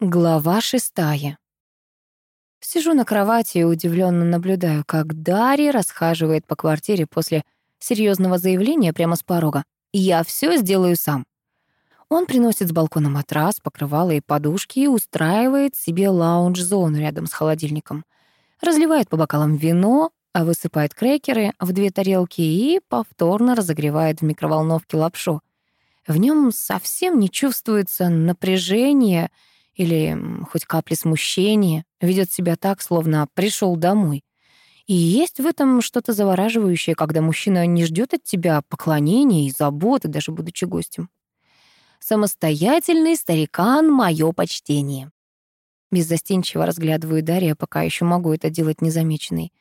Глава шестая. Сижу на кровати и удивленно наблюдаю, как Дарья расхаживает по квартире после серьезного заявления прямо с порога. «Я все сделаю сам». Он приносит с балкона матрас, покрывало и подушки и устраивает себе лаунж-зону рядом с холодильником. Разливает по бокалам вино, а высыпает крекеры в две тарелки и повторно разогревает в микроволновке лапшу. В нем совсем не чувствуется напряжения — или хоть капли смущения, ведет себя так, словно пришел домой. И есть в этом что-то завораживающее, когда мужчина не ждет от тебя поклонения и заботы, даже будучи гостем. Самостоятельный старикан — мое почтение. Беззастенчиво разглядываю Дарья, пока еще могу это делать незамеченной.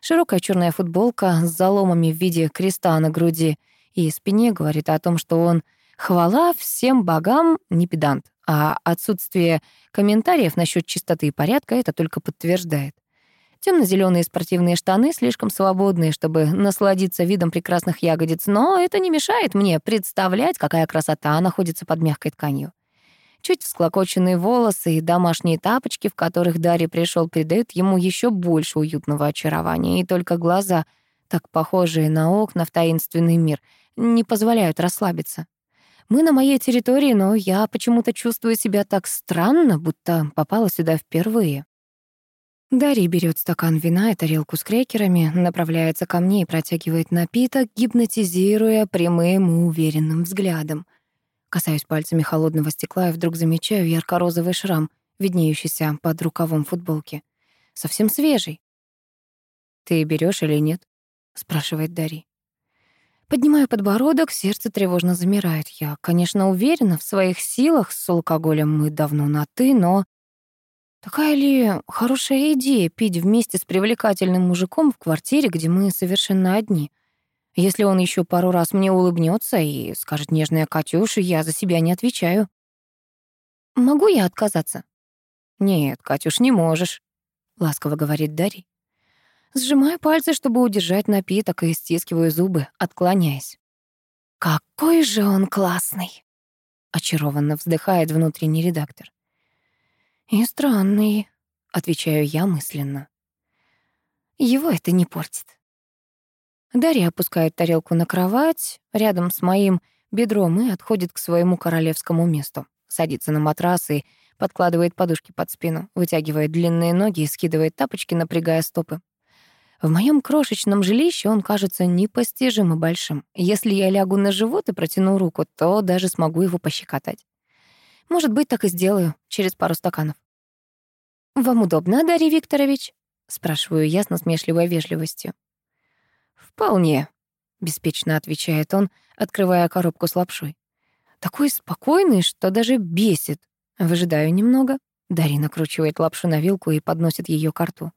Широкая черная футболка с заломами в виде креста на груди и спине говорит о том, что он хвала всем богам не педант. А отсутствие комментариев насчет чистоты и порядка это только подтверждает. Темно-зеленые спортивные штаны слишком свободные, чтобы насладиться видом прекрасных ягодиц, но это не мешает мне представлять, какая красота находится под мягкой тканью. Чуть всклокоченные волосы и домашние тапочки, в которых Дарья пришел, придают ему еще больше уютного очарования, и только глаза, так похожие на окна в таинственный мир, не позволяют расслабиться. Мы на моей территории, но я почему-то чувствую себя так странно, будто попала сюда впервые. Дарья берет стакан вина и тарелку с крекерами, направляется ко мне и протягивает напиток, гипнотизируя прямым и уверенным взглядом. Касаюсь пальцами холодного стекла и вдруг замечаю ярко-розовый шрам, виднеющийся под рукавом футболки. Совсем свежий. «Ты берешь или нет?» — спрашивает Дарья. Поднимаю подбородок, сердце тревожно замирает. Я, конечно, уверена в своих силах, с алкоголем мы давно на «ты», но... Такая ли хорошая идея пить вместе с привлекательным мужиком в квартире, где мы совершенно одни? Если он еще пару раз мне улыбнется и скажет нежная Катюша, я за себя не отвечаю. Могу я отказаться? Нет, Катюш, не можешь, ласково говорит Дарья. Сжимаю пальцы, чтобы удержать напиток, и стискиваю зубы, отклоняясь. «Какой же он классный!» — очарованно вздыхает внутренний редактор. «И странный», — отвечаю я мысленно. «Его это не портит». Дарья опускает тарелку на кровать рядом с моим бедром и отходит к своему королевскому месту. Садится на матрас и подкладывает подушки под спину, вытягивает длинные ноги и скидывает тапочки, напрягая стопы. В моем крошечном жилище он кажется непостижимо большим. Если я лягу на живот и протяну руку, то даже смогу его пощекотать. Может быть, так и сделаю через пару стаканов. «Вам удобно, Дарья Викторович?» — спрашиваю я с насмешливой вежливостью. «Вполне», — беспечно отвечает он, открывая коробку с лапшой. Такой спокойный, что даже бесит. Выжидаю немного. Дарья накручивает лапшу на вилку и подносит ее к рту.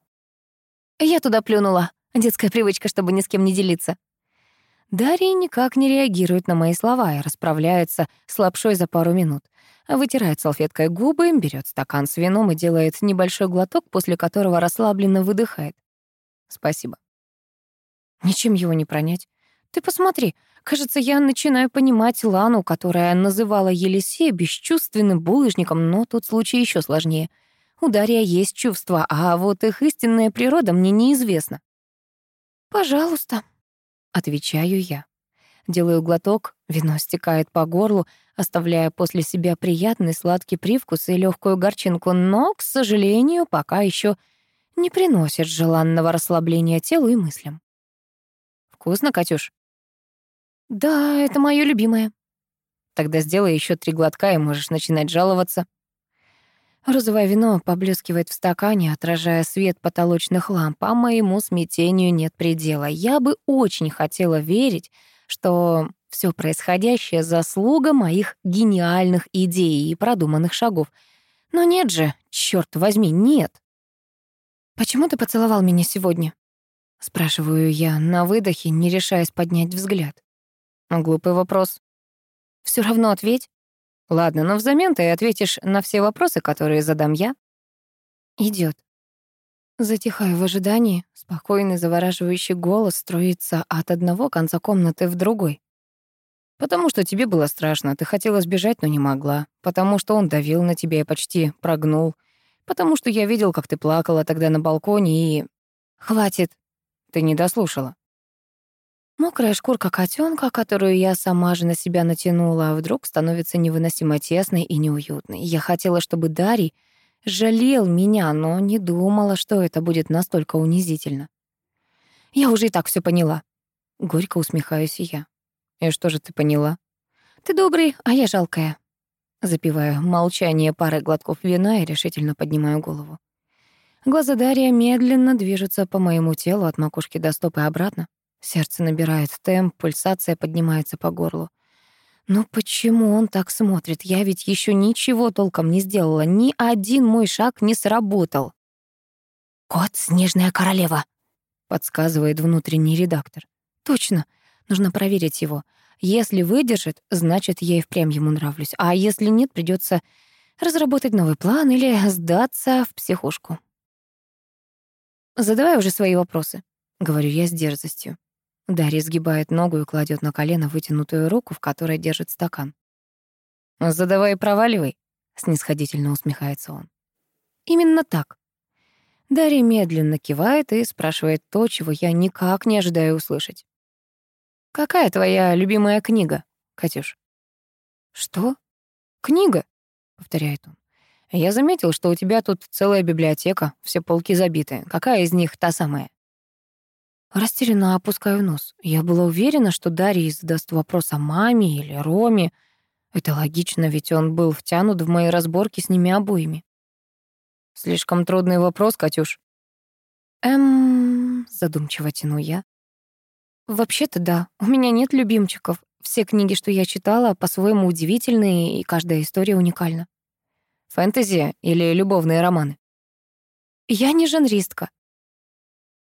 Я туда плюнула. Детская привычка, чтобы ни с кем не делиться. Дарья никак не реагирует на мои слова и расправляется с лапшой за пару минут. Вытирает салфеткой губы, берет стакан с вином и делает небольшой глоток, после которого расслабленно выдыхает. Спасибо. Ничем его не пронять. Ты посмотри, кажется, я начинаю понимать Лану, которая называла Елисея бесчувственным булыжником, но тут случай еще сложнее — у Дарья есть чувства, а вот их истинная природа мне неизвестна. «Пожалуйста», — отвечаю я. Делаю глоток, вино стекает по горлу, оставляя после себя приятный сладкий привкус и легкую горчинку, но, к сожалению, пока еще не приносит желанного расслабления телу и мыслям. «Вкусно, Катюш?» «Да, это мое любимое». «Тогда сделай еще три глотка, и можешь начинать жаловаться». Розовое вино поблескивает в стакане, отражая свет потолочных ламп, а моему смятению нет предела. Я бы очень хотела верить, что все происходящее — заслуга моих гениальных идей и продуманных шагов. Но нет же, черт возьми, нет. «Почему ты поцеловал меня сегодня?» — спрашиваю я на выдохе, не решаясь поднять взгляд. Глупый вопрос. Все равно ответь. Ладно, но взамен ты ответишь на все вопросы, которые задам я. Идет. Затихаю в ожидании. Спокойный, завораживающий голос строится от одного конца комнаты в другой. Потому что тебе было страшно, ты хотела сбежать, но не могла. Потому что он давил на тебя и почти прогнул. Потому что я видел, как ты плакала тогда на балконе и... Хватит. Ты не дослушала. Мокрая шкурка котенка, которую я сама же на себя натянула, вдруг становится невыносимо тесной и неуютной. Я хотела, чтобы Дарий жалел меня, но не думала, что это будет настолько унизительно. Я уже и так все поняла. Горько усмехаюсь я. И что же ты поняла? Ты добрый, а я жалкая. Запиваю молчание парой глотков вина и решительно поднимаю голову. Глаза Дарья медленно движутся по моему телу от макушки до стопы обратно. Сердце набирает темп, пульсация поднимается по горлу. Но почему он так смотрит? Я ведь еще ничего толком не сделала. Ни один мой шаг не сработал. «Кот — снежная королева», — подсказывает внутренний редактор. «Точно. Нужно проверить его. Если выдержит, значит, я и впрямь ему нравлюсь. А если нет, придется разработать новый план или сдаться в психушку». «Задавай уже свои вопросы», — говорю я с дерзостью. Дарья сгибает ногу и кладет на колено вытянутую руку, в которой держит стакан. «Задавай и проваливай», — снисходительно усмехается он. «Именно так». Дарья медленно кивает и спрашивает то, чего я никак не ожидаю услышать. «Какая твоя любимая книга, Катюш?» «Что? Книга?» — повторяет он. «Я заметил, что у тебя тут целая библиотека, все полки забиты. Какая из них та самая?» Растерянно опускаю нос. Я была уверена, что Дарья задаст вопрос о маме или Роме. Это логично, ведь он был втянут в мои разборки с ними обоими. Слишком трудный вопрос, Катюш. Эм, задумчиво тяну я. Вообще-то да, у меня нет любимчиков. Все книги, что я читала, по-своему удивительные, и каждая история уникальна. Фэнтези или любовные романы? Я не жанристка.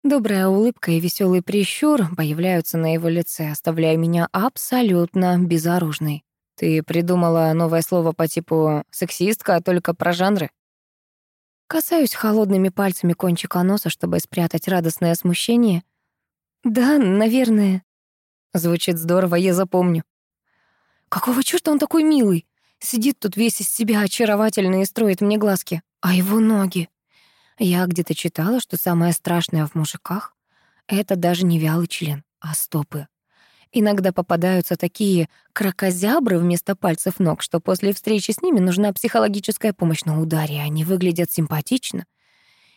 Добрая улыбка и веселый прищур появляются на его лице, оставляя меня абсолютно безоружной. Ты придумала новое слово по типу «сексистка», только про жанры? Касаюсь холодными пальцами кончика носа, чтобы спрятать радостное смущение. Да, наверное. Звучит здорово, я запомню. Какого чёрта он такой милый? Сидит тут весь из себя очаровательный и строит мне глазки. А его ноги? Я где-то читала, что самое страшное в мужиках — это даже не вялый член, а стопы. Иногда попадаются такие крокозябры вместо пальцев ног, что после встречи с ними нужна психологическая помощь на ударе, они выглядят симпатично.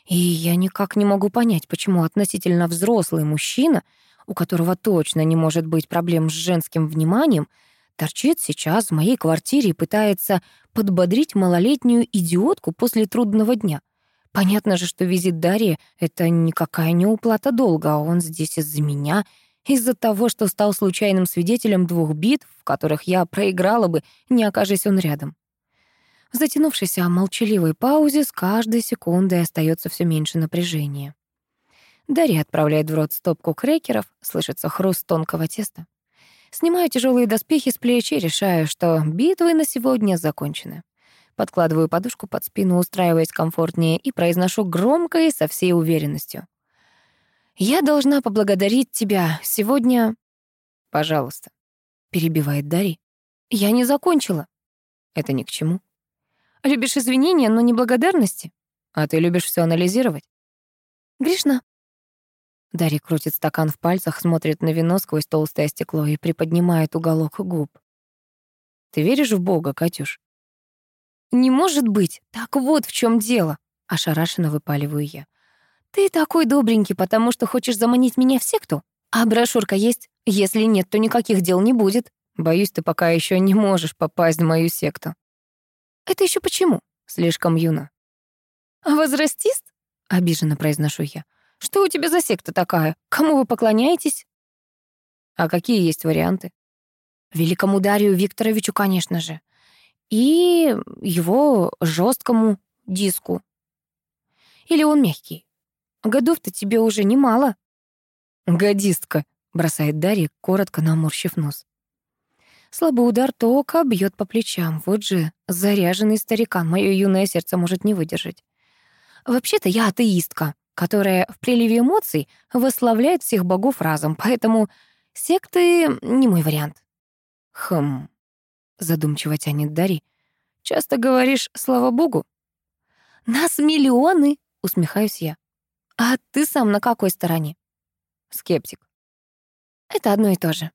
И я никак не могу понять, почему относительно взрослый мужчина, у которого точно не может быть проблем с женским вниманием, торчит сейчас в моей квартире и пытается подбодрить малолетнюю идиотку после трудного дня. Понятно же, что визит Дарьи — это никакая не уплата долга, а он здесь из-за меня, из-за того, что стал случайным свидетелем двух битв, в которых я проиграла бы, не окажись он рядом. В затянувшейся молчаливой паузе с каждой секундой остается все меньше напряжения. Дарья отправляет в рот стопку крекеров, слышится хруст тонкого теста. Снимаю тяжелые доспехи с плеч и решаю, что битвы на сегодня закончены. Подкладываю подушку под спину, устраиваясь комфортнее, и произношу громко и со всей уверенностью. «Я должна поблагодарить тебя сегодня...» «Пожалуйста», — перебивает Дарья. «Я не закончила». «Это ни к чему». «Любишь извинения, но не благодарности?» «А ты любишь все анализировать?» «Грешна». Дарья крутит стакан в пальцах, смотрит на вино сквозь толстое стекло и приподнимает уголок губ. «Ты веришь в Бога, Катюш?» «Не может быть! Так вот в чем дело!» — ошарашенно выпаливаю я. «Ты такой добренький, потому что хочешь заманить меня в секту? А брошюрка есть? Если нет, то никаких дел не будет. Боюсь, ты пока еще не можешь попасть в мою секту». «Это еще почему?» «Слишком юно». «А возрастист?» — обиженно произношу я. «Что у тебя за секта такая? Кому вы поклоняетесь?» «А какие есть варианты?» «Великому Дарию Викторовичу, конечно же и его жесткому диску. Или он мягкий? Годов-то тебе уже немало. Годистка, бросает Дарья, коротко наморщив нос. Слабый удар тока бьет по плечам. Вот же заряженный старикан, мое юное сердце может не выдержать. Вообще-то я атеистка, которая в приливе эмоций восславляет всех богов разом, поэтому секты не мой вариант. Хм, задумчиво тянет Дарий. Часто говоришь «слава богу»? Нас миллионы, усмехаюсь я. А ты сам на какой стороне? Скептик. Это одно и то же.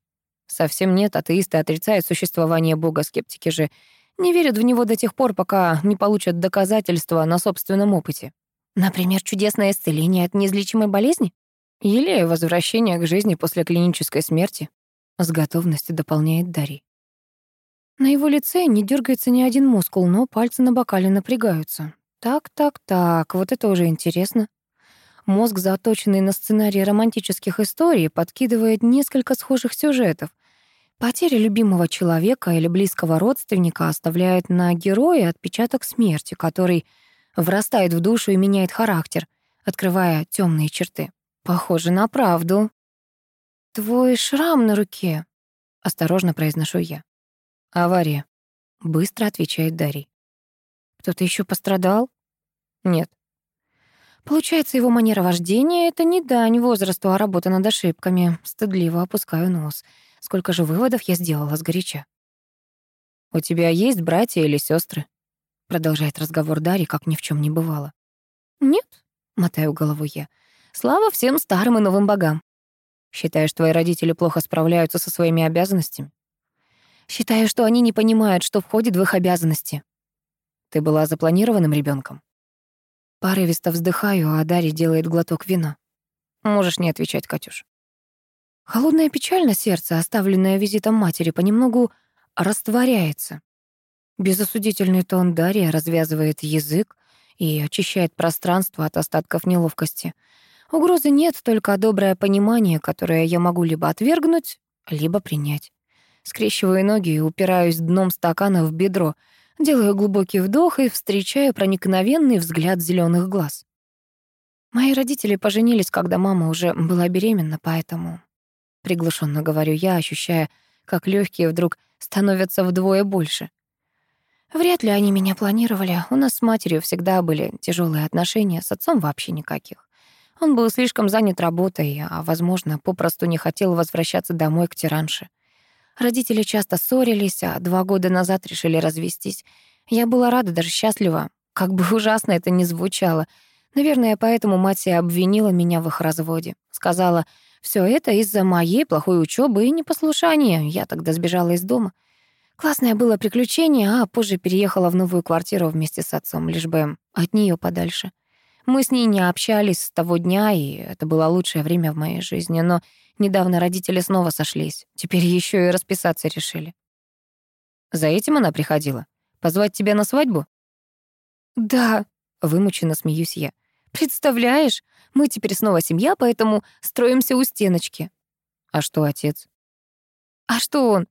Совсем нет, атеисты отрицают существование Бога, скептики же не верят в него до тех пор, пока не получат доказательства на собственном опыте. Например, чудесное исцеление от неизлечимой болезни? Или возвращение к жизни после клинической смерти? С готовностью дополняет Дарий. На его лице не дергается ни один мускул, но пальцы на бокале напрягаются. Так, так, так, вот это уже интересно. Мозг, заточенный на сценарии романтических историй, подкидывает несколько схожих сюжетов. Потеря любимого человека или близкого родственника оставляет на герое отпечаток смерти, который врастает в душу и меняет характер, открывая темные черты. Похоже на правду. «Твой шрам на руке», — осторожно произношу я. «Авария», — быстро отвечает Дарий. «Кто-то еще пострадал?» «Нет». Получается, его манера вождения — это не дань возрасту, а работа над ошибками. Стыдливо опускаю нос. Сколько же выводов я сделала сгоряча. «У тебя есть братья или сестры? Продолжает разговор Дарьи, как ни в чем не бывало. «Нет», — мотаю головой я. «Слава всем старым и новым богам». «Считаешь, твои родители плохо справляются со своими обязанностями?» «Считаю, что они не понимают, что входит в их обязанности». «Ты была запланированным ребенком? Порывисто вздыхаю, а Дарья делает глоток вина. Можешь не отвечать, Катюш. Холодная печаль на сердце, оставленная визитом матери, понемногу растворяется. Безосудительный тон Дарья развязывает язык и очищает пространство от остатков неловкости. Угрозы нет, только доброе понимание, которое я могу либо отвергнуть, либо принять. Скрещиваю ноги и упираюсь дном стакана в бедро — Делаю глубокий вдох и встречаю проникновенный взгляд зеленых глаз. Мои родители поженились, когда мама уже была беременна, поэтому... Приглушенно говорю я, ощущая, как легкие вдруг становятся вдвое больше. Вряд ли они меня планировали. У нас с матерью всегда были тяжелые отношения, с отцом вообще никаких. Он был слишком занят работой, а, возможно, попросту не хотел возвращаться домой к тиранше. Родители часто ссорились, а два года назад решили развестись. Я была рада, даже счастлива. Как бы ужасно это ни звучало. Наверное, поэтому мать и обвинила меня в их разводе. Сказала, все это из-за моей плохой учебы и непослушания. Я тогда сбежала из дома. Классное было приключение, а позже переехала в новую квартиру вместе с отцом, лишь бы от нее подальше. Мы с ней не общались с того дня, и это было лучшее время в моей жизни, но Недавно родители снова сошлись. Теперь еще и расписаться решили. За этим она приходила? Позвать тебя на свадьбу? Да, вымученно смеюсь я. Представляешь, мы теперь снова семья, поэтому строимся у стеночки. А что отец? А что он?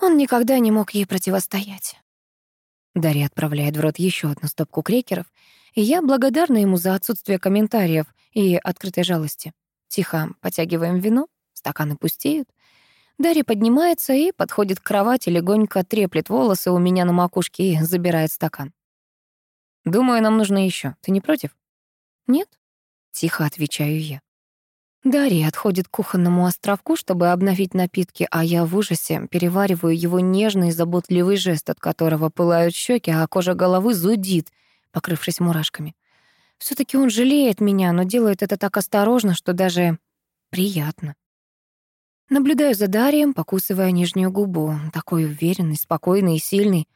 Он никогда не мог ей противостоять. Дарья отправляет в рот еще одну стопку крекеров, и я благодарна ему за отсутствие комментариев и открытой жалости. Тихо потягиваем вино, стаканы пустеют. Дарья поднимается и подходит к кровати, легонько треплет волосы у меня на макушке и забирает стакан. «Думаю, нам нужно еще. Ты не против?» «Нет», — тихо отвечаю я. Дарья отходит к кухонному островку, чтобы обновить напитки, а я в ужасе перевариваю его нежный заботливый жест, от которого пылают щеки, а кожа головы зудит, покрывшись мурашками все таки он жалеет меня, но делает это так осторожно, что даже приятно. Наблюдаю за Дарием, покусывая нижнюю губу. Такой уверенный, спокойный и сильный.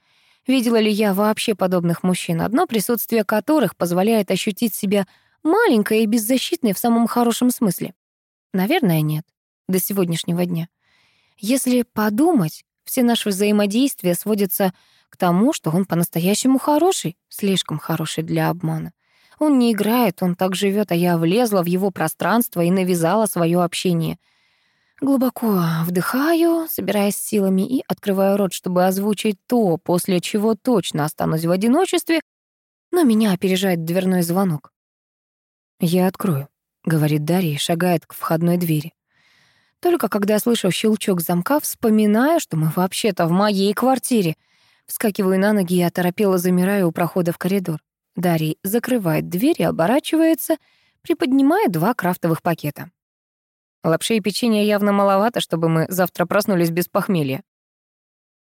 Видела ли я вообще подобных мужчин, одно присутствие которых позволяет ощутить себя маленькой и беззащитной в самом хорошем смысле? Наверное, нет. До сегодняшнего дня. Если подумать, все наши взаимодействия сводятся к тому, что он по-настоящему хороший, слишком хороший для обмана. Он не играет, он так живет, а я влезла в его пространство и навязала свое общение. Глубоко вдыхаю, собираясь силами, и открываю рот, чтобы озвучить то, после чего точно останусь в одиночестве, но меня опережает дверной звонок. «Я открою», — говорит Дарья и шагает к входной двери. Только когда я слышу щелчок замка, вспоминаю, что мы вообще-то в моей квартире. Вскакиваю на ноги и оторопело замираю у прохода в коридор. Дарий закрывает дверь и оборачивается, приподнимая два крафтовых пакета. Лапши и печенье явно маловато, чтобы мы завтра проснулись без похмелья.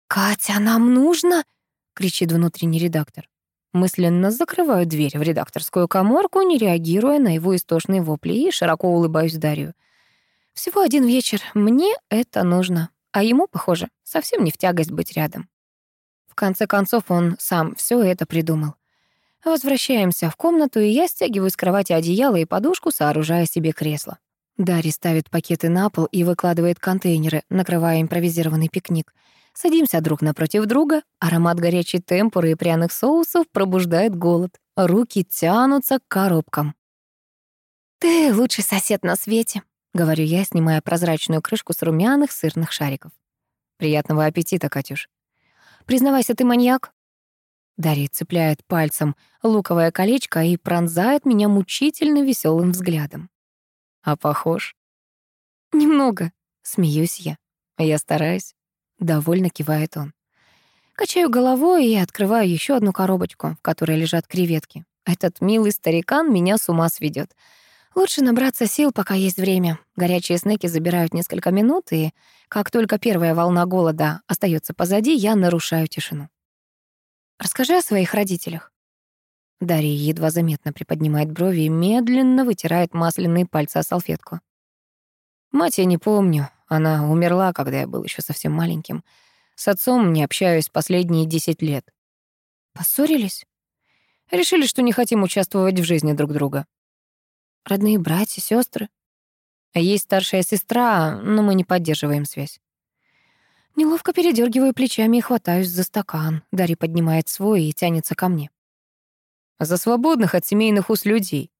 «Катя, нам нужно!» — кричит внутренний редактор. Мысленно закрываю дверь в редакторскую коморку, не реагируя на его истошные вопли, и широко улыбаюсь Дарью. Всего один вечер. Мне это нужно. А ему, похоже, совсем не в тягость быть рядом. Конце концов, он сам все это придумал. Возвращаемся в комнату, и я стягиваю с кровати одеяло и подушку, сооружая себе кресло. Дарья ставит пакеты на пол и выкладывает контейнеры, накрывая импровизированный пикник. Садимся друг напротив друга, аромат горячей темпуры и пряных соусов пробуждает голод. Руки тянутся к коробкам. «Ты лучший сосед на свете», — говорю я, снимая прозрачную крышку с румяных сырных шариков. «Приятного аппетита, Катюш». «Признавайся, ты маньяк?» Дарья цепляет пальцем луковое колечко и пронзает меня мучительно веселым взглядом. «А похож?» «Немного», — смеюсь я. «Я стараюсь», — довольно кивает он. Качаю головой и открываю еще одну коробочку, в которой лежат креветки. Этот милый старикан меня с ума сведет. Лучше набраться сил, пока есть время. Горячие снеки забирают несколько минут, и как только первая волна голода остается позади, я нарушаю тишину. Расскажи о своих родителях». Дарья едва заметно приподнимает брови и медленно вытирает масляные пальцы о салфетку. «Мать я не помню. Она умерла, когда я был еще совсем маленьким. С отцом не общаюсь последние десять лет». «Поссорились?» «Решили, что не хотим участвовать в жизни друг друга». «Родные братья, сестры? Есть старшая сестра, но мы не поддерживаем связь. Неловко передергиваю плечами и хватаюсь за стакан. Дарья поднимает свой и тянется ко мне. «За свободных от семейных уз людей».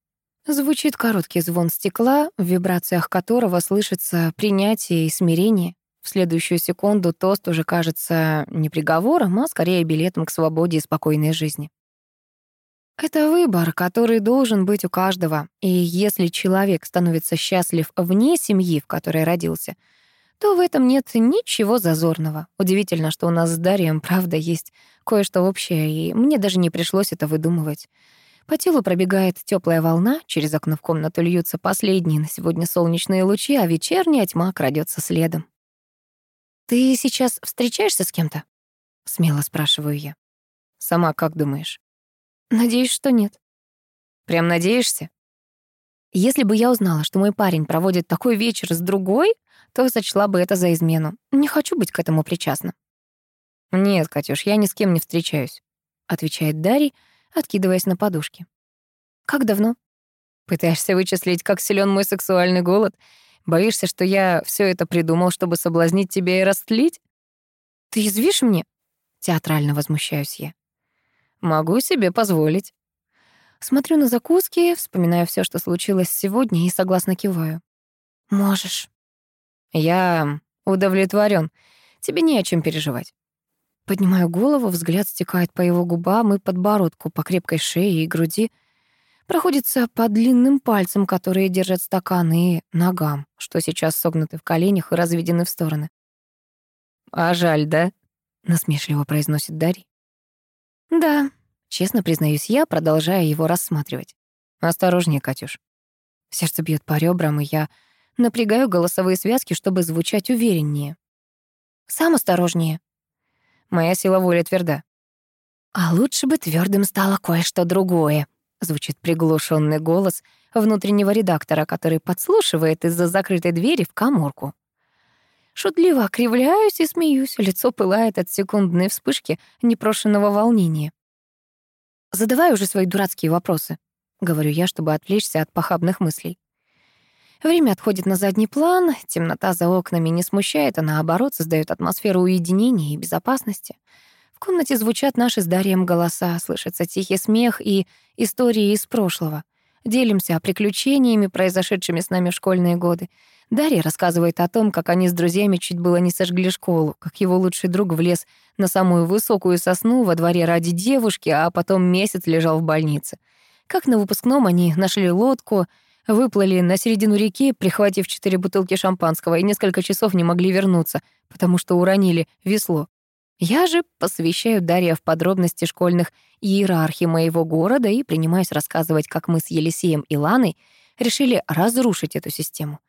Звучит короткий звон стекла, в вибрациях которого слышится принятие и смирение. В следующую секунду тост уже кажется не приговором, а скорее билетом к свободе и спокойной жизни. Это выбор, который должен быть у каждого. И если человек становится счастлив вне семьи, в которой родился — то в этом нет ничего зазорного. Удивительно, что у нас с Дарием, правда, есть кое-что общее, и мне даже не пришлось это выдумывать. По телу пробегает теплая волна, через окно в комнату льются последние на сегодня солнечные лучи, а вечерняя тьма крадется следом. «Ты сейчас встречаешься с кем-то?» — смело спрашиваю я. «Сама как думаешь?» «Надеюсь, что нет». «Прям надеешься?» Если бы я узнала, что мой парень проводит такой вечер с другой, то сочла бы это за измену. Не хочу быть к этому причастна. «Нет, Катюш, я ни с кем не встречаюсь», — отвечает Дарий, откидываясь на подушке. «Как давно?» «Пытаешься вычислить, как силен мой сексуальный голод? Боишься, что я все это придумал, чтобы соблазнить тебя и растлить?» «Ты извишь мне?» — театрально возмущаюсь я. «Могу себе позволить». Смотрю на закуски, вспоминаю все, что случилось сегодня, и согласно киваю. «Можешь». «Я удовлетворен. Тебе не о чем переживать». Поднимаю голову, взгляд стекает по его губам и подбородку, по крепкой шее и груди. Проходится по длинным пальцам, которые держат стакан, и ногам, что сейчас согнуты в коленях и разведены в стороны. «А жаль, да?» — насмешливо произносит Дарья. «Да», — честно признаюсь я, продолжая его рассматривать. «Осторожнее, Катюш». Сердце бьет по ребрам, и я Напрягаю голосовые связки, чтобы звучать увереннее. Сам осторожнее. Моя сила воли тверда. А лучше бы твердым стало кое-что другое. Звучит приглушенный голос внутреннего редактора, который подслушивает из-за закрытой двери в каморку. Шутливо окривляюсь и смеюсь, лицо пылает от секундной вспышки непрошенного волнения. «Задавай уже свои дурацкие вопросы», — говорю я, чтобы отвлечься от похабных мыслей. Время отходит на задний план, темнота за окнами не смущает, а наоборот создает атмосферу уединения и безопасности. В комнате звучат наши с Дарьем голоса, слышится тихий смех и истории из прошлого. Делимся приключениями, произошедшими с нами в школьные годы. Дарья рассказывает о том, как они с друзьями чуть было не сожгли школу, как его лучший друг влез на самую высокую сосну во дворе ради девушки, а потом месяц лежал в больнице. Как на выпускном они нашли лодку — Выплыли на середину реки, прихватив четыре бутылки шампанского, и несколько часов не могли вернуться, потому что уронили весло. Я же посвящаю Дарья в подробности школьных иерархий моего города и принимаюсь рассказывать, как мы с Елисеем и Ланой решили разрушить эту систему.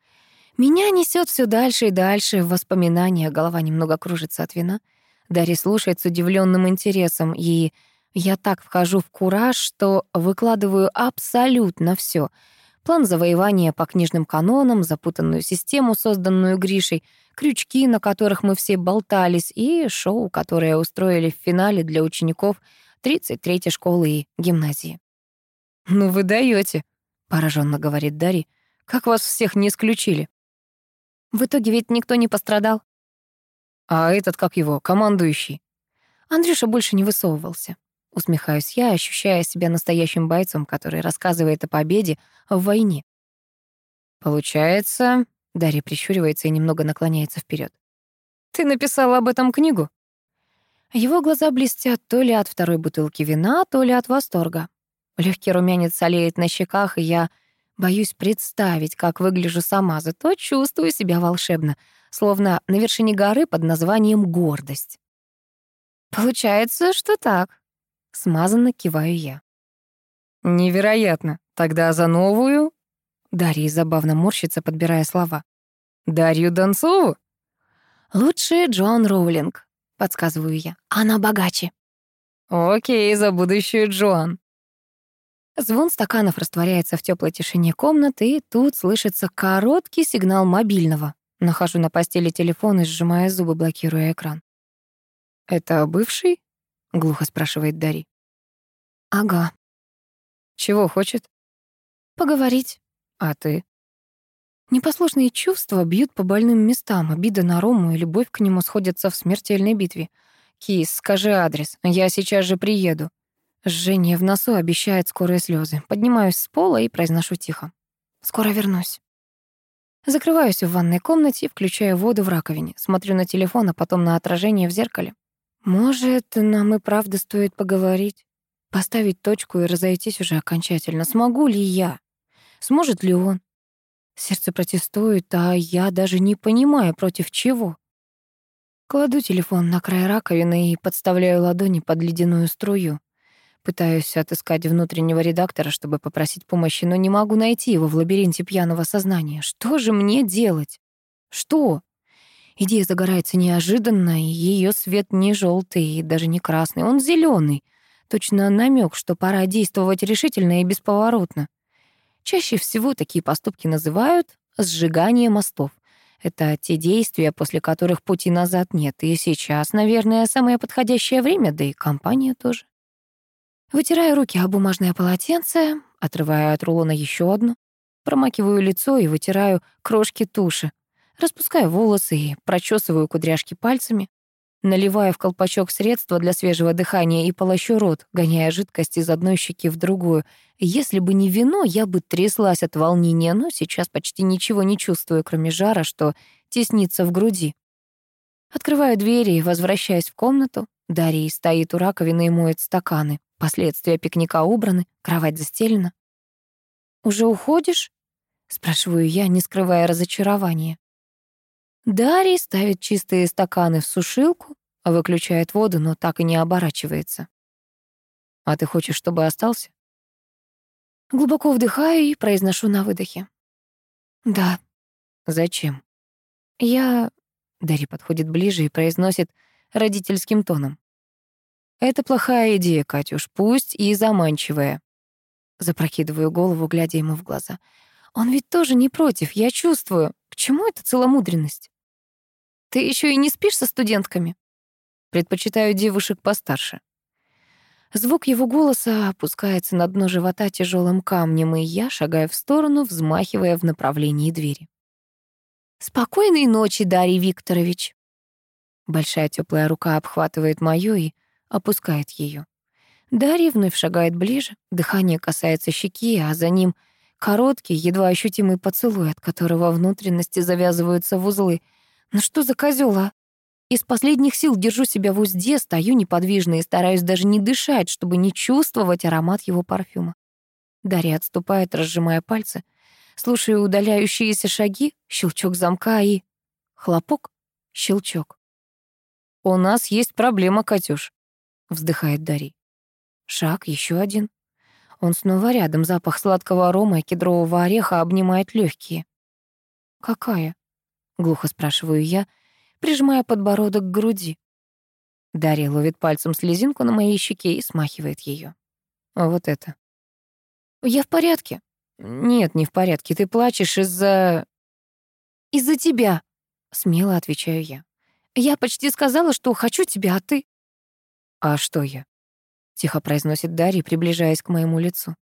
Меня несет все дальше и дальше в воспоминания, голова немного кружится от вина. Дарья слушает с удивленным интересом, и я так вхожу в кураж, что выкладываю абсолютно все: План завоевания по книжным канонам, запутанную систему, созданную Гришей, крючки, на которых мы все болтались, и шоу, которое устроили в финале для учеников 33-й школы и гимназии. «Ну вы даете, пораженно говорит Дарья. «Как вас всех не исключили?» «В итоге ведь никто не пострадал». «А этот, как его, командующий?» Андрюша больше не высовывался. Усмехаюсь я, ощущая себя настоящим бойцом, который рассказывает о победе в войне. «Получается...» — Дарья прищуривается и немного наклоняется вперед. «Ты написала об этом книгу?» Его глаза блестят то ли от второй бутылки вина, то ли от восторга. Легкий румянец олеет на щеках, и я боюсь представить, как выгляжу сама, зато чувствую себя волшебно, словно на вершине горы под названием «Гордость». «Получается, что так», — смазанно киваю я. «Невероятно. Тогда за новую...» Дарья забавно морщится, подбирая слова. «Дарью Донцову?» «Лучше Джон Роулинг», — подсказываю я. «Она богаче». «Окей, за будущую Джоан». Звон стаканов растворяется в теплой тишине комнаты, и тут слышится короткий сигнал мобильного. Нахожу на постели телефон и сжимая зубы, блокируя экран. «Это бывший?» — глухо спрашивает Дари. «Ага». «Чего хочет?» «Поговорить. А ты?» Непослушные чувства бьют по больным местам, обида на Рому и любовь к нему сходятся в смертельной битве. «Кис, скажи адрес, я сейчас же приеду». Жжение в носу обещает скорые слезы. Поднимаюсь с пола и произношу тихо. «Скоро вернусь». Закрываюсь в ванной комнате, включаю воду в раковине, смотрю на телефон, а потом на отражение в зеркале. Может, нам и правда стоит поговорить? Поставить точку и разойтись уже окончательно. Смогу ли я? Сможет ли он? Сердце протестует, а я даже не понимаю, против чего. Кладу телефон на край раковины и подставляю ладони под ледяную струю. Пытаюсь отыскать внутреннего редактора, чтобы попросить помощи, но не могу найти его в лабиринте пьяного сознания. Что же мне делать? Что? Идея загорается неожиданно, и ее свет не желтый и даже не красный, он зеленый. Точно намек, что пора действовать решительно и бесповоротно. Чаще всего такие поступки называют сжигание мостов. Это те действия, после которых пути назад нет. И сейчас, наверное, самое подходящее время, да и компания тоже. Вытираю руки о бумажное полотенце, отрываю от рулона еще одну, промакиваю лицо и вытираю крошки туши, распускаю волосы и прочесываю кудряшки пальцами, наливаю в колпачок средства для свежего дыхания и полощу рот, гоняя жидкость из одной щеки в другую. Если бы не вино, я бы тряслась от волнения, но сейчас почти ничего не чувствую, кроме жара, что теснится в груди. Открываю двери и возвращаюсь в комнату. Дарья стоит у раковины и моет стаканы. Последствия пикника убраны, кровать застелена. «Уже уходишь?» — спрашиваю я, не скрывая разочарования. Дарья ставит чистые стаканы в сушилку, выключает воду, но так и не оборачивается. «А ты хочешь, чтобы остался?» Глубоко вдыхаю и произношу на выдохе. «Да». «Зачем?» «Я...» Дарья подходит ближе и произносит родительским тоном. «Это плохая идея, Катюш, пусть и заманчивая». Запрокидываю голову, глядя ему в глаза. «Он ведь тоже не против, я чувствую. Чему эта целомудренность?» «Ты еще и не спишь со студентками?» «Предпочитаю девушек постарше». Звук его голоса опускается на дно живота тяжелым камнем, и я шагаю в сторону, взмахивая в направлении двери. «Спокойной ночи, Дарья Викторович!» Большая теплая рука обхватывает мою и опускает ее. Дарья вновь шагает ближе, дыхание касается щеки, а за ним короткий, едва ощутимый поцелуй, от которого внутренности завязываются в узлы. Ну что за козёл, а? Из последних сил держу себя в узде, стою неподвижно и стараюсь даже не дышать, чтобы не чувствовать аромат его парфюма. Дарья отступает, разжимая пальцы. Слушаю удаляющиеся шаги, щелчок замка и... Хлопок, щелчок. «У нас есть проблема, Катюш», вздыхает Дарий. Шаг, еще один. Он снова рядом, запах сладкого арома и кедрового ореха обнимает легкие. «Какая?» — глухо спрашиваю я, прижимая подбородок к груди. Дарья ловит пальцем слезинку на моей щеке и смахивает ее. Вот это. Я в порядке. Нет, не в порядке. Ты плачешь из-за... Из-за тебя, смело отвечаю я. Я почти сказала, что хочу тебя, а ты... А что я? Тихо произносит Дарья, приближаясь к моему лицу.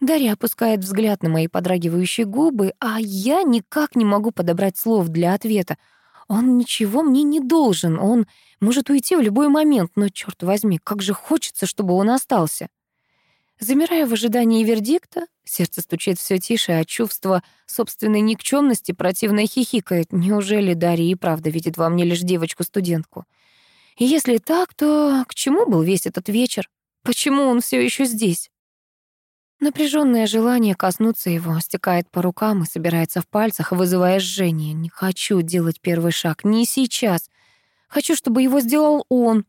Дарья опускает взгляд на мои подрагивающие губы, а я никак не могу подобрать слов для ответа. Он ничего мне не должен, он может уйти в любой момент, но, черт возьми, как же хочется, чтобы он остался. Замирая в ожидании вердикта, сердце стучит все тише, а чувство собственной никчемности противно хихикает. Неужели Дарья и правда видит во мне лишь девочку-студентку? И если так, то к чему был весь этот вечер? Почему он все еще здесь? Напряженное желание коснуться его стекает по рукам и собирается в пальцах, вызывая жжение. Не хочу делать первый шаг, не сейчас. Хочу, чтобы его сделал он.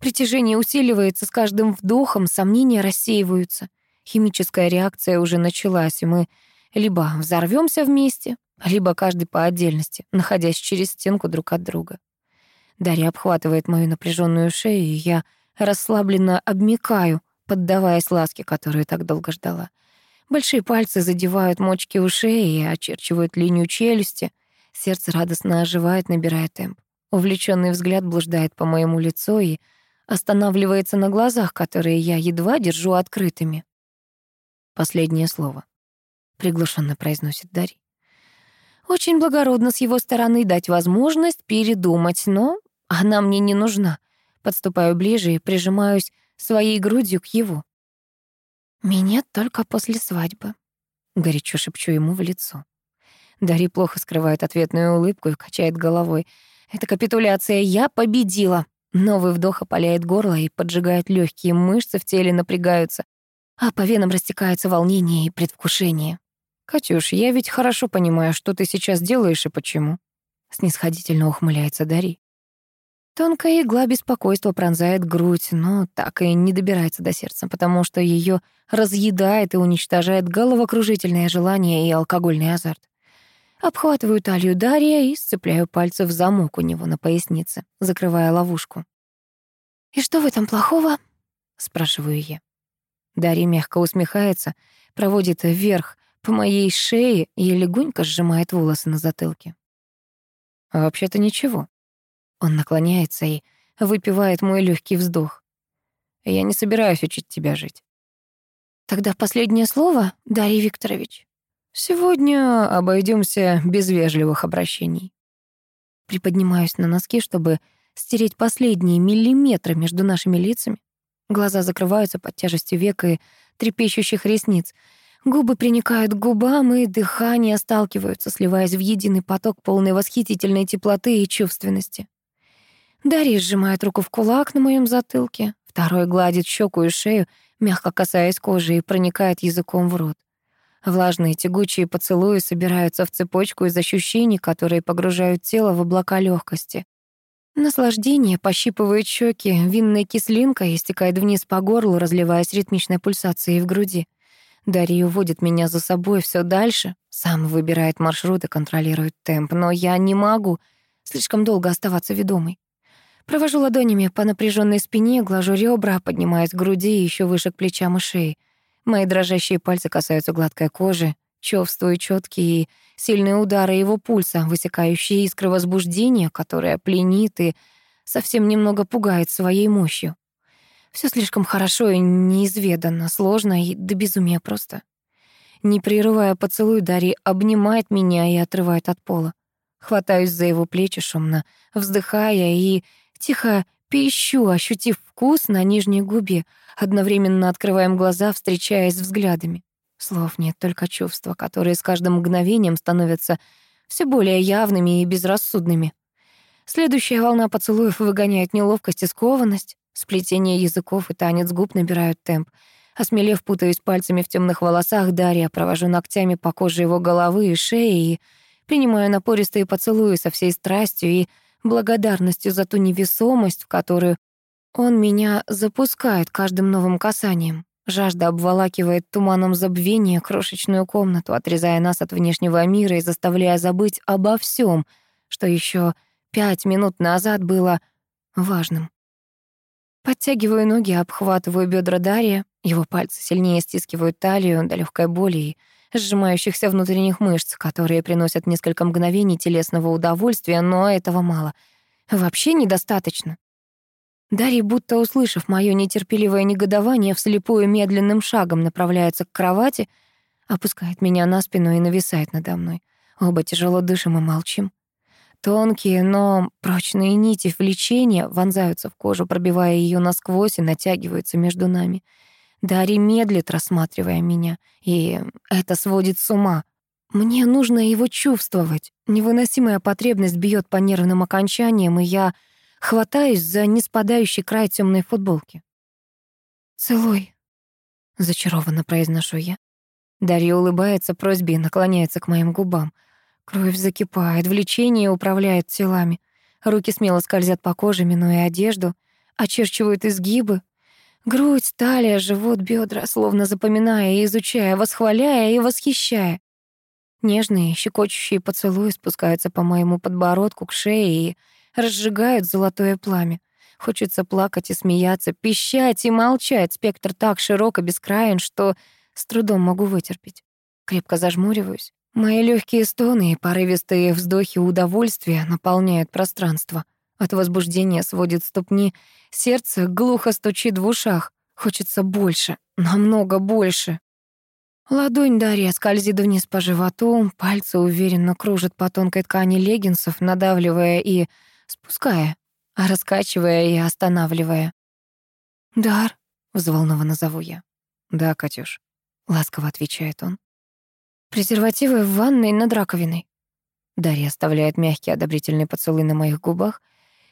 Притяжение усиливается с каждым вдохом, сомнения рассеиваются. Химическая реакция уже началась, и мы либо взорвемся вместе, либо каждый по отдельности, находясь через стенку друг от друга. Дарья обхватывает мою напряженную шею, и я расслабленно обмикаю, поддаваясь ласке, которую так долго ждала. Большие пальцы задевают мочки ушей и очерчивают линию челюсти. Сердце радостно оживает, набирая темп. Увлеченный взгляд блуждает по моему лицу и останавливается на глазах, которые я едва держу открытыми. Последнее слово. Приглушенно произносит Дарья. Очень благородно с его стороны дать возможность передумать, но она мне не нужна. Подступаю ближе и прижимаюсь своей грудью к его. «Меня только после свадьбы», — горячо шепчу ему в лицо. Дарья плохо скрывает ответную улыбку и качает головой. «Это капитуляция, я победила!» Новый вдох опаляет горло и поджигает легкие мышцы в теле напрягаются, а по венам растекается волнение и предвкушение. «Катюш, я ведь хорошо понимаю, что ты сейчас делаешь и почему», — снисходительно ухмыляется Дарья. Тонкая игла беспокойства пронзает грудь, но так и не добирается до сердца, потому что ее разъедает и уничтожает головокружительное желание и алкогольный азарт. Обхватываю талию Дарья и сцепляю пальцы в замок у него на пояснице, закрывая ловушку. «И что в этом плохого?» — спрашиваю я. Дарья мягко усмехается, проводит вверх по моей шее и легонько сжимает волосы на затылке. «А вообще-то ничего», он наклоняется и выпивает мой легкий вздох. Я не собираюсь учить тебя жить. Тогда последнее слово, Дарья Викторович. Сегодня обойдемся без вежливых обращений. Приподнимаюсь на носки, чтобы стереть последние миллиметры между нашими лицами. Глаза закрываются под тяжестью века и трепещущих ресниц. Губы приникают к губам, и дыхание сталкиваются, сливаясь в единый поток полной восхитительной теплоты и чувственности. Дарья сжимает руку в кулак на моем затылке, второй гладит щеку и шею, мягко касаясь кожи и проникает языком в рот. Влажные тягучие поцелуи собираются в цепочку из ощущений, которые погружают тело в облака легкости. Наслаждение пощипывает щеки, винная кислинка истекает вниз по горлу, разливаясь ритмичной пульсацией в груди. Дарья уводит меня за собой все дальше, сам выбирает маршрут и контролирует темп, но я не могу слишком долго оставаться ведомой. Провожу ладонями по напряженной спине, глажу ребра, поднимаясь к груди и еще выше к плечам и шее. Мои дрожащие пальцы касаются гладкой кожи, чувствую четкие и сильные удары его пульса, высекающие искры возбуждения, которое пленит и совсем немного пугает своей мощью. Все слишком хорошо и неизведанно, сложно и до безумия просто. Не прерывая поцелуй, Дарья обнимает меня и отрывает от пола. Хватаюсь за его плечи шумно, вздыхая и Тихо пищу, ощутив вкус на нижней губе. Одновременно открываем глаза, встречаясь взглядами. Слов нет, только чувства, которые с каждым мгновением становятся все более явными и безрассудными. Следующая волна поцелуев выгоняет неловкость и скованность. Сплетение языков и танец губ набирают темп. Осмелев, путаюсь пальцами в темных волосах Дарья, провожу ногтями по коже его головы и шеи и принимаю напористые поцелуи со всей страстью и благодарностью за ту невесомость, в которую он меня запускает каждым новым касанием. Жажда обволакивает туманом забвения крошечную комнату, отрезая нас от внешнего мира и заставляя забыть обо всем, что еще пять минут назад было важным. Подтягиваю ноги, обхватываю бедра Дарья, его пальцы сильнее стискивают талию до легкой боли и сжимающихся внутренних мышц, которые приносят несколько мгновений телесного удовольствия, но этого мало. Вообще недостаточно. Дарья, будто услышав моё нетерпеливое негодование, вслепую медленным шагом направляется к кровати, опускает меня на спину и нависает надо мной. Оба тяжело дышим и молчим. Тонкие, но прочные нити влечения вонзаются в кожу, пробивая ее насквозь и натягиваются между нами. Дарья медлит, рассматривая меня, и это сводит с ума. Мне нужно его чувствовать. Невыносимая потребность бьет по нервным окончаниям, и я хватаюсь за неспадающий край темной футболки. «Целуй», — зачарованно произношу я. Дарья улыбается просьбе и наклоняется к моим губам — Кровь закипает, влечение управляет телами. Руки смело скользят по коже, минуя одежду, очерчивают изгибы. Грудь, талия, живот, бедра, словно запоминая и изучая, восхваляя и восхищая. Нежные, щекочущие поцелуи спускаются по моему подбородку к шее и разжигают золотое пламя. Хочется плакать и смеяться, пищать и молчать. Спектр так широк и бескраен, что с трудом могу вытерпеть. Крепко зажмуриваюсь. Мои легкие стоны и порывистые вздохи удовольствия наполняют пространство. От возбуждения сводит ступни, сердце глухо стучит в ушах. Хочется больше, намного больше. Ладонь Дарья скользит вниз по животу, пальцы уверенно кружат по тонкой ткани леггинсов, надавливая и спуская, раскачивая и останавливая. «Дар», — взволнованно зову я. «Да, Катюш», — ласково отвечает он. Презервативы в ванной над раковиной. Дарья оставляет мягкий одобрительный поцелуй на моих губах,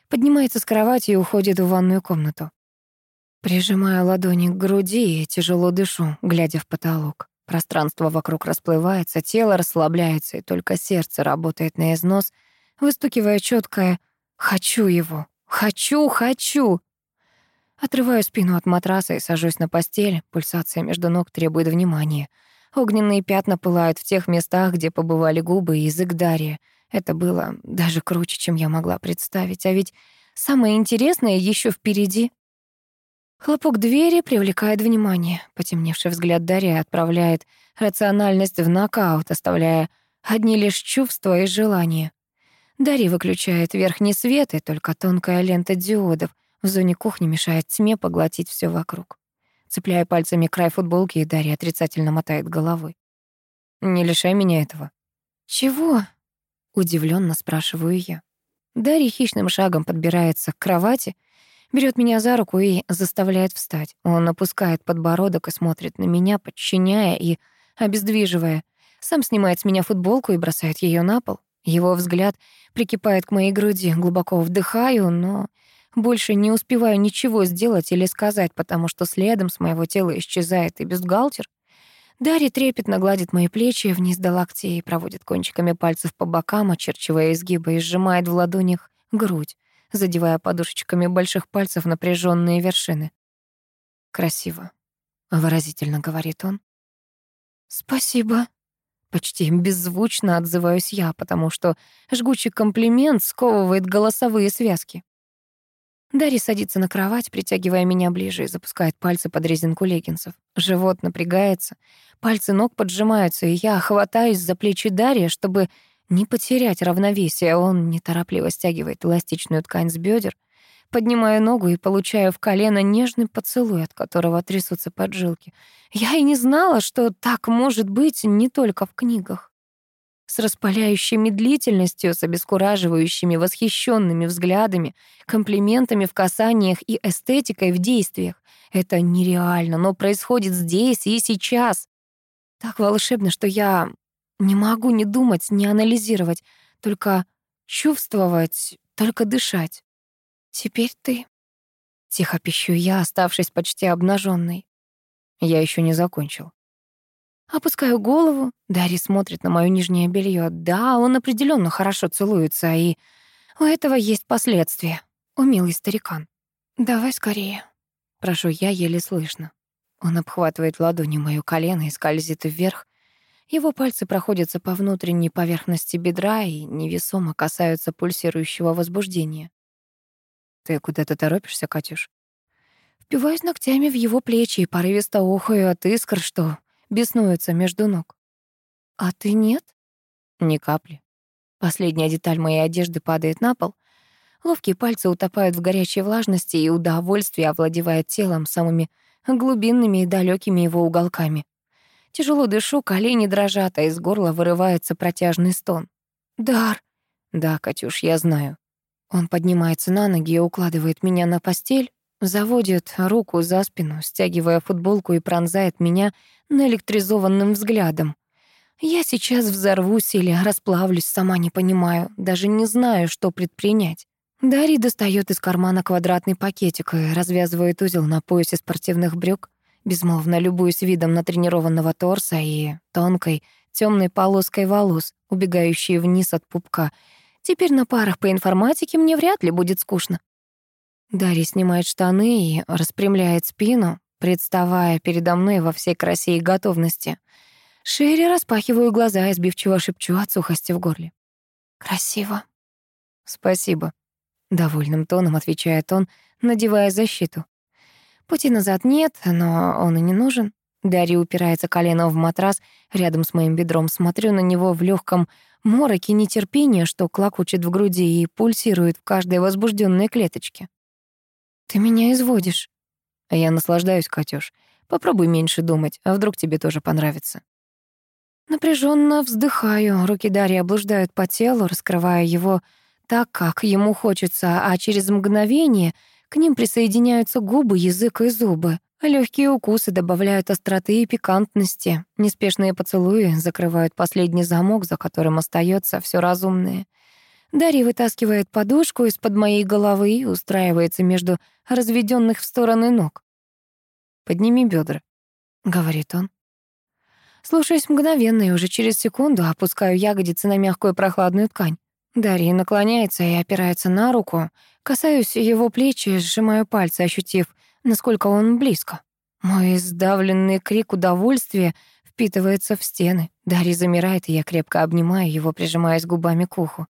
поднимается с кровати и уходит в ванную комнату. Прижимаю ладони к груди и тяжело дышу, глядя в потолок. Пространство вокруг расплывается, тело расслабляется, и только сердце работает на износ, выстукивая четкое «хочу его, хочу, хочу». Отрываю спину от матраса и сажусь на постель. Пульсация между ног требует внимания — Огненные пятна пылают в тех местах, где побывали губы и язык Дарьи. Это было даже круче, чем я могла представить. А ведь самое интересное еще впереди. Хлопок двери привлекает внимание. Потемневший взгляд Дарьи отправляет рациональность в нокаут, оставляя одни лишь чувства и желания. Дарья выключает верхний свет, и только тонкая лента диодов в зоне кухни мешает тьме поглотить все вокруг цепляя пальцами край футболки, Дарья отрицательно мотает головой. «Не лишай меня этого». «Чего?» — удивленно спрашиваю я. Дарья хищным шагом подбирается к кровати, берет меня за руку и заставляет встать. Он опускает подбородок и смотрит на меня, подчиняя и обездвиживая. Сам снимает с меня футболку и бросает ее на пол. Его взгляд прикипает к моей груди, глубоко вдыхаю, но больше не успеваю ничего сделать или сказать, потому что следом с моего тела исчезает и бюстгальтер. Дарья трепетно гладит мои плечи вниз до локтей, проводит кончиками пальцев по бокам, очерчивая изгибы и сжимает в ладонях грудь, задевая подушечками больших пальцев напряженные вершины. «Красиво», — выразительно говорит он. «Спасибо», Почти беззвучно отзываюсь я, потому что жгучий комплимент сковывает голосовые связки. Дарья садится на кровать, притягивая меня ближе и запускает пальцы под резинку леггинсов. Живот напрягается, пальцы ног поджимаются, и я хватаюсь за плечи Дарьи, чтобы не потерять равновесие. Он неторопливо стягивает эластичную ткань с бедер, поднимаю ногу и получаю в колено нежный поцелуй, от которого трясутся поджилки. Я и не знала, что так может быть не только в книгах с распаляющей медлительностью, с обескураживающими восхищенными взглядами, комплиментами в касаниях и эстетикой в действиях. Это нереально, но происходит здесь и сейчас. Так волшебно, что я не могу ни думать, ни анализировать, только чувствовать, только дышать. Теперь ты. Тихо пищу я, оставшись почти обнаженной. Я еще не закончил. Опускаю голову. Дарья смотрит на моё нижнее белье. Да, он определенно хорошо целуется, и у этого есть последствия. Умелый старикан. Давай скорее. Прошу я еле слышно. Он обхватывает ладонью моё колено и скользит вверх. Его пальцы проходятся по внутренней поверхности бедра и невесомо касаются пульсирующего возбуждения. Ты куда-то торопишься, Катюш? Впиваюсь ногтями в его плечи и порывисто охаю от искр, что беснуются между ног. А ты нет? Ни капли. Последняя деталь моей одежды падает на пол. Ловкие пальцы утопают в горячей влажности, и удовольствие овладевает телом самыми глубинными и далекими его уголками. Тяжело дышу, колени дрожат, а из горла вырывается протяжный стон. «Дар!» «Да, Катюш, я знаю». Он поднимается на ноги и укладывает меня на постель, заводит руку за спину, стягивая футболку и пронзает меня наэлектризованным взглядом. Я сейчас взорвусь или расплавлюсь, сама не понимаю, даже не знаю, что предпринять. Дарья достает из кармана квадратный пакетик и развязывает узел на поясе спортивных брюк, безмолвно любуясь видом натренированного торса и тонкой темной полоской волос, убегающей вниз от пупка. Теперь на парах по информатике мне вряд ли будет скучно. Дарья снимает штаны и распрямляет спину, представая передо мной во всей красе и готовности. Шире распахиваю глаза и сбивчиво шепчу от сухости в горле. «Красиво». «Спасибо», — довольным тоном отвечает он, надевая защиту. Пути назад нет, но он и не нужен. Дарья упирается коленом в матрас рядом с моим бедром. Смотрю на него в легком мороке нетерпения, что клокочет в груди и пульсирует в каждой возбужденной клеточке. «Ты меня изводишь». А я наслаждаюсь, Катюш. Попробуй меньше думать, а вдруг тебе тоже понравится. Напряженно вздыхаю, руки Дарьи облуждают по телу, раскрывая его так, как ему хочется, а через мгновение к ним присоединяются губы, язык и зубы. Легкие укусы добавляют остроты и пикантности. Неспешные поцелуи закрывают последний замок, за которым остается все разумное. Дарья вытаскивает подушку из-под моей головы и устраивается между разведенных в стороны ног. «Подними бедра, говорит он. Слушаюсь мгновенно и уже через секунду опускаю ягодицы на мягкую прохладную ткань. Дарья наклоняется и опирается на руку. Касаюсь его плечи и сжимаю пальцы, ощутив, насколько он близко. Мой сдавленный крик удовольствия впитывается в стены. Дарья замирает, и я крепко обнимаю его, прижимаясь губами к уху.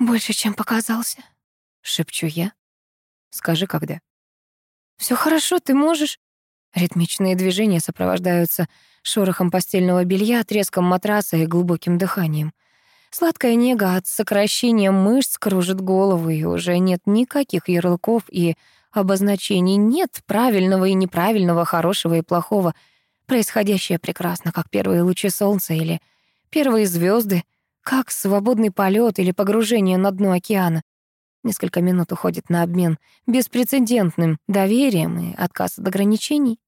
«Больше, чем показался», — шепчу я. «Скажи, когда». Все хорошо, ты можешь». Ритмичные движения сопровождаются шорохом постельного белья, треском матраса и глубоким дыханием. Сладкая нега от сокращения мышц кружит голову, и уже нет никаких ярлыков и обозначений, нет правильного и неправильного, хорошего и плохого. Происходящее прекрасно, как первые лучи солнца или первые звезды, как свободный полет или погружение на дно океана. Несколько минут уходит на обмен беспрецедентным доверием и отказ от ограничений.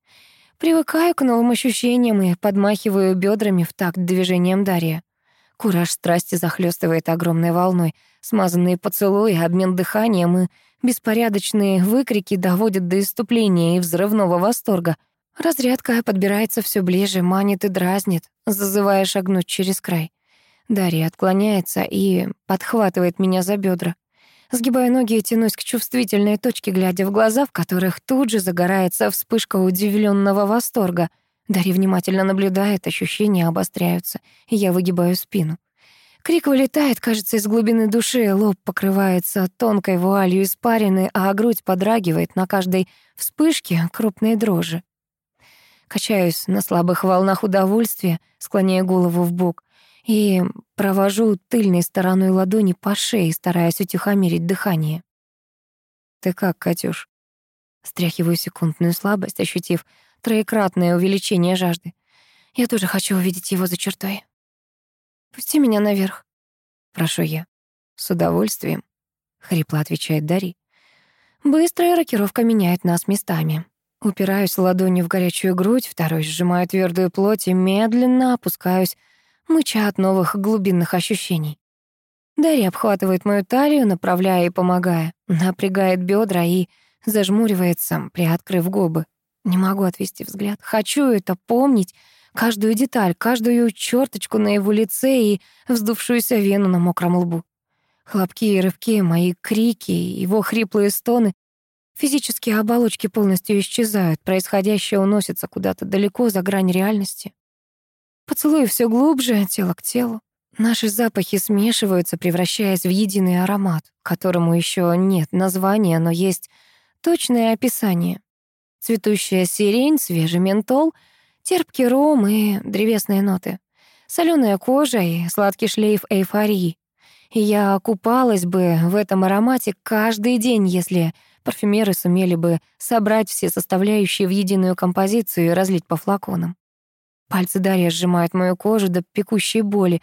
Привыкаю к новым ощущениям и подмахиваю бедрами в такт движением Дарья. Кураж страсти захлестывает огромной волной. Смазанные поцелуи, обмен дыханием и беспорядочные выкрики доводят до иступления и взрывного восторга. Разрядка подбирается все ближе, манит и дразнит, зазывая шагнуть через край. Дарья отклоняется и подхватывает меня за бедра. Сгибаю ноги и тянусь к чувствительной точке, глядя в глаза, в которых тут же загорается вспышка удивленного восторга. Дарья внимательно наблюдает, ощущения обостряются, и я выгибаю спину. Крик вылетает, кажется, из глубины души, лоб покрывается тонкой вуалью испарины, а грудь подрагивает на каждой вспышке крупной дрожи. Качаюсь на слабых волнах удовольствия, склоняя голову в бок и провожу тыльной стороной ладони по шее, стараясь утихомирить дыхание. «Ты как, Катюш?» Стряхиваю секундную слабость, ощутив троекратное увеличение жажды. Я тоже хочу увидеть его за чертой. «Пусти меня наверх», — прошу я. «С удовольствием», — хрипло отвечает Дари. Быстрая рокировка меняет нас местами. Упираюсь ладонью в горячую грудь, второй сжимаю твердую плоть и медленно опускаюсь мыча от новых глубинных ощущений. Дарья обхватывает мою талию, направляя и помогая, напрягает бедра и зажмуривается, приоткрыв губы. Не могу отвести взгляд. Хочу это помнить, каждую деталь, каждую черточку на его лице и вздувшуюся вену на мокром лбу. Хлопки и рывки, мои крики, его хриплые стоны. Физические оболочки полностью исчезают, происходящее уносится куда-то далеко за грань реальности. Поцелуй все глубже, тело к телу. Наши запахи смешиваются, превращаясь в единый аромат, которому еще нет названия, но есть точное описание. Цветущая сирень, свежий ментол, терпкий ром и древесные ноты. Соленая кожа и сладкий шлейф эйфории. И я купалась бы в этом аромате каждый день, если парфюмеры сумели бы собрать все составляющие в единую композицию и разлить по флаконам. Пальцы Дарья сжимают мою кожу до пекущей боли.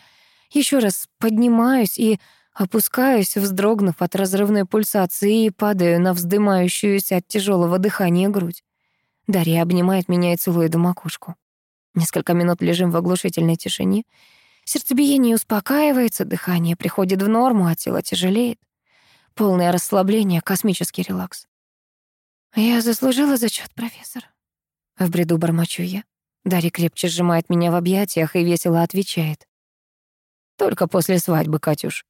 Еще раз поднимаюсь и опускаюсь, вздрогнув от разрывной пульсации, и падаю на вздымающуюся от тяжелого дыхания грудь. Дарья обнимает меня и целует в макушку. Несколько минут лежим в оглушительной тишине. Сердцебиение успокаивается, дыхание приходит в норму, а тело тяжелеет. Полное расслабление, космический релакс. «Я заслужила зачет, профессор?» В бреду бормочу я. Дарья крепче сжимает меня в объятиях и весело отвечает. «Только после свадьбы, Катюш.